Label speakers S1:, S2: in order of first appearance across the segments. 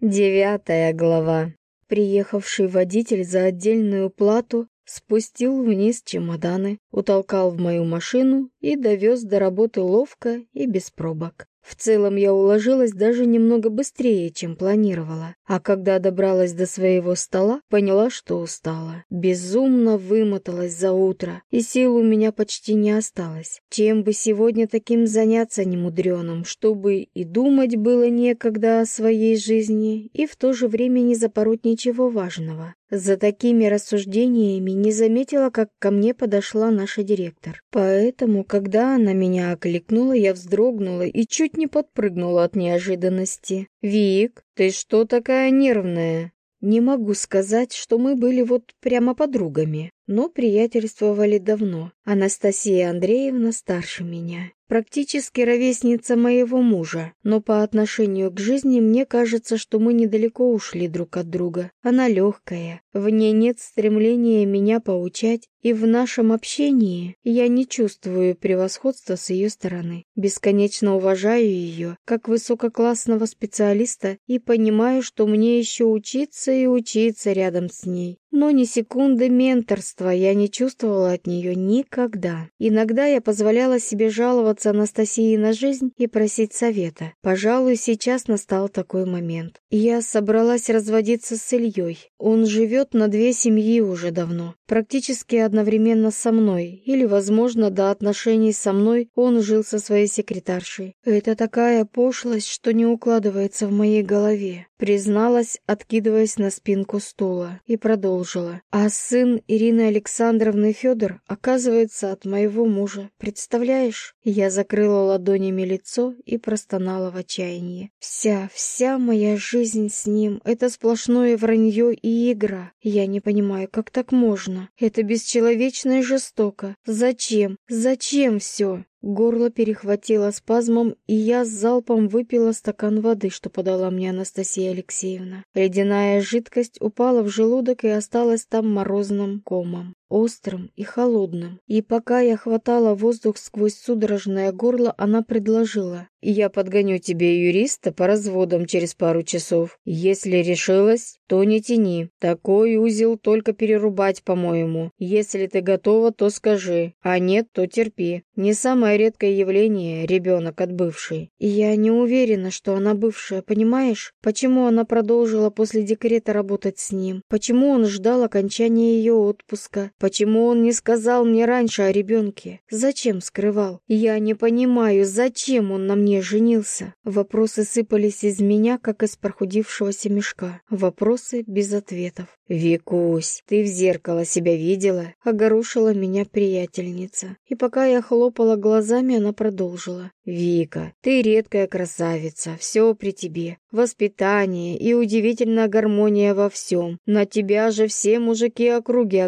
S1: Девятая глава. Приехавший водитель за отдельную плату спустил вниз чемоданы, утолкал в мою машину и довез до работы ловко и без пробок. В целом я уложилась даже немного быстрее, чем планировала. А когда добралась до своего стола, поняла, что устала. Безумно вымоталась за утро, и сил у меня почти не осталось. Чем бы сегодня таким заняться немудреным, чтобы и думать было некогда о своей жизни, и в то же время не запороть ничего важного. За такими рассуждениями не заметила, как ко мне подошла наша директор. Поэтому, когда она меня окликнула, я вздрогнула и чуть не подпрыгнула от неожиданности. «Вик, ты что такая нервная?» Не могу сказать, что мы были вот прямо подругами, но приятельствовали давно. Анастасия Андреевна старше меня практически ровесница моего мужа, но по отношению к жизни мне кажется, что мы недалеко ушли друг от друга. Она легкая, в ней нет стремления меня поучать, и в нашем общении я не чувствую превосходства с ее стороны. Бесконечно уважаю ее как высококлассного специалиста и понимаю, что мне еще учиться и учиться рядом с ней. Но ни секунды менторства я не чувствовала от нее никогда. Иногда я позволяла себе жаловаться Анастасии на жизнь и просить совета. Пожалуй, сейчас настал такой момент. Я собралась разводиться с Ильей. Он живет на две семьи уже давно. Практически одновременно со мной. Или, возможно, до отношений со мной он жил со своей секретаршей. Это такая пошлость, что не укладывается в моей голове. Призналась, откидываясь на спинку стула. И продолжила. А сын Ирины Александровны Федор, оказывается, от моего мужа. Представляешь? Я закрыла ладонями лицо и простонала в отчаянии. Вся, вся моя жизнь с ним — это сплошное вранье и игра. Я не понимаю, как так можно? Это бесчеловечно и жестоко. Зачем? Зачем все? Горло перехватило спазмом, и я с залпом выпила стакан воды, что подала мне Анастасия Алексеевна. Ледяная жидкость упала в желудок и осталась там морозным комом острым и холодным. И пока я хватала воздух сквозь судорожное горло, она предложила. «Я подгоню тебе юриста по разводам через пару часов. Если решилась, то не тяни. Такой узел только перерубать, по-моему. Если ты готова, то скажи. А нет, то терпи. Не самое редкое явление — ребенок от бывшей. Я не уверена, что она бывшая, понимаешь? Почему она продолжила после декрета работать с ним? Почему он ждал окончания ее отпуска? Почему он не сказал мне раньше о ребенке? Зачем скрывал? Я не понимаю, зачем он на мне женился? Вопросы сыпались из меня, как из прохудившегося мешка. Вопросы без ответов. «Викусь, ты в зеркало себя видела?» — огорушила меня приятельница. И пока я хлопала глазами, она продолжила. «Вика, ты редкая красавица, все при тебе. Воспитание и удивительная гармония во всем. На тебя же все мужики округи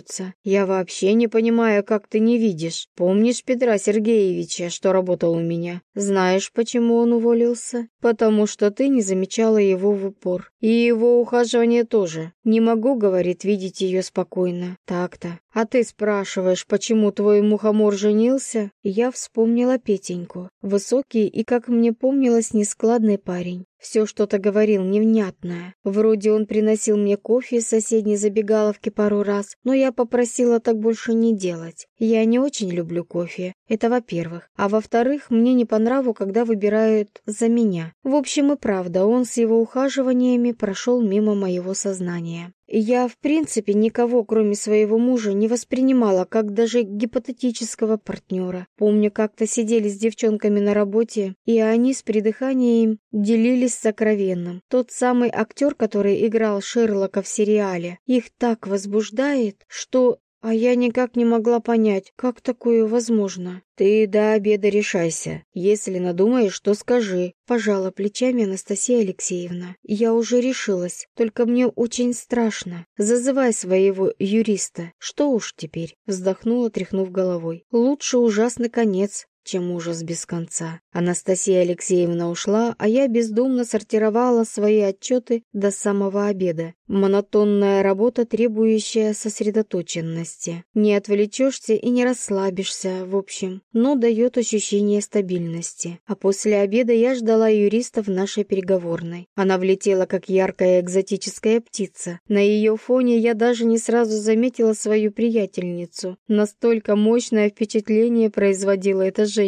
S1: оглядываются. Я вообще не понимаю, как ты не видишь. Помнишь Петра Сергеевича, что работал у меня? Знаешь, почему он уволился? Потому что ты не замечала его в упор. И его ухаживание тоже. Не могу, говорит, видеть ее спокойно. Так-то. А ты спрашиваешь, почему твой мухомор женился? Я вспомнила Петеньку. Высокий и, как мне помнилось, нескладный парень. Все что-то говорил невнятное. Вроде он приносил мне кофе из соседней забегаловки пару раз, но я попросила так больше не делать. Я не очень люблю кофе, это во-первых. А во-вторых, мне не по нраву, когда выбирают за меня. В общем и правда, он с его ухаживаниями прошел мимо моего сознания. Я, в принципе, никого, кроме своего мужа, не воспринимала как даже гипотетического партнера. Помню, как-то сидели с девчонками на работе, и они с придыханием делились сокровенным. Тот самый актер, который играл Шерлока в сериале, их так возбуждает, что а я никак не могла понять, как такое возможно. Ты до обеда решайся. Если надумаешь, то скажи. Пожала плечами Анастасия Алексеевна. Я уже решилась, только мне очень страшно. Зазывай своего юриста. Что уж теперь? Вздохнула, тряхнув головой. Лучше ужасный конец, чем ужас без конца. Анастасия Алексеевна ушла, а я бездумно сортировала свои отчеты до самого обеда. Монотонная работа, требующая сосредоточенности. Не отвлечешься и не расслабишься, в общем, но дает ощущение стабильности. А после обеда я ждала юриста в нашей переговорной. Она влетела, как яркая экзотическая птица. На ее фоне я даже не сразу заметила свою приятельницу. Настолько мощное впечатление производила эта женщина.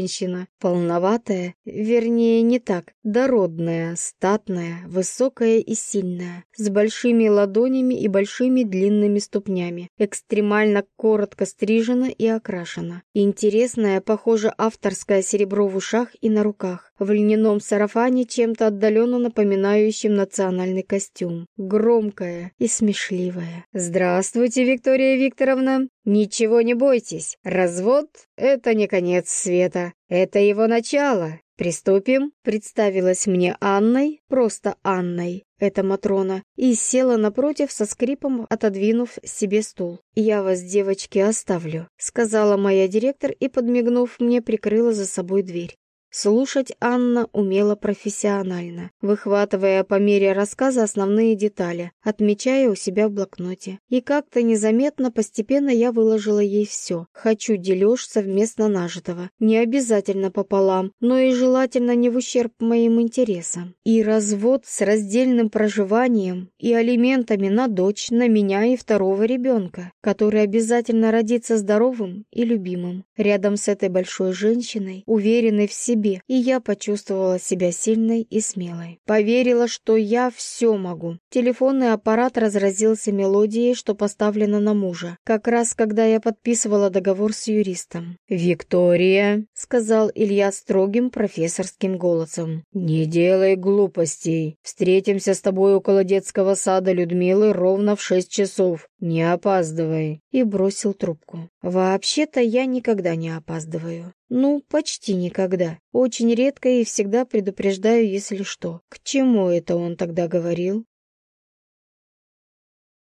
S1: Полноватая, вернее, не так, дородная, статная, высокая и сильная, с большими ладонями и большими длинными ступнями, экстремально коротко стрижена и окрашена. Интересное, похоже, авторское серебро в ушах и на руках, в льняном сарафане, чем-то отдаленно напоминающим национальный костюм. Громкая и смешливая. «Здравствуйте, Виктория Викторовна!» «Ничего не бойтесь, развод — это не конец света, это его начало. Приступим?» Представилась мне Анной, просто Анной, эта Матрона, и села напротив со скрипом, отодвинув себе стул. «Я вас, девочки, оставлю», — сказала моя директор и, подмигнув мне, прикрыла за собой дверь. Слушать Анна умела профессионально, выхватывая по мере рассказа основные детали, отмечая у себя в блокноте. И как-то незаметно, постепенно я выложила ей все. Хочу дележ совместно нажитого. Не обязательно пополам, но и желательно не в ущерб моим интересам. И развод с раздельным проживанием, и алиментами на дочь, на меня и второго ребенка, который обязательно родится здоровым и любимым. Рядом с этой большой женщиной, уверенной в себе, себе, и я почувствовала себя сильной и смелой. Поверила, что я все могу. Телефонный аппарат разразился мелодией, что поставлено на мужа, как раз когда я подписывала договор с юристом. «Виктория», — сказал Илья строгим профессорским голосом, — «не делай глупостей. Встретимся с тобой около детского сада Людмилы ровно в шесть часов. Не опаздывай». И бросил трубку. «Вообще-то я никогда не опаздываю. Ну, почти никогда. Очень редко и всегда предупреждаю, если что. К чему это он тогда говорил?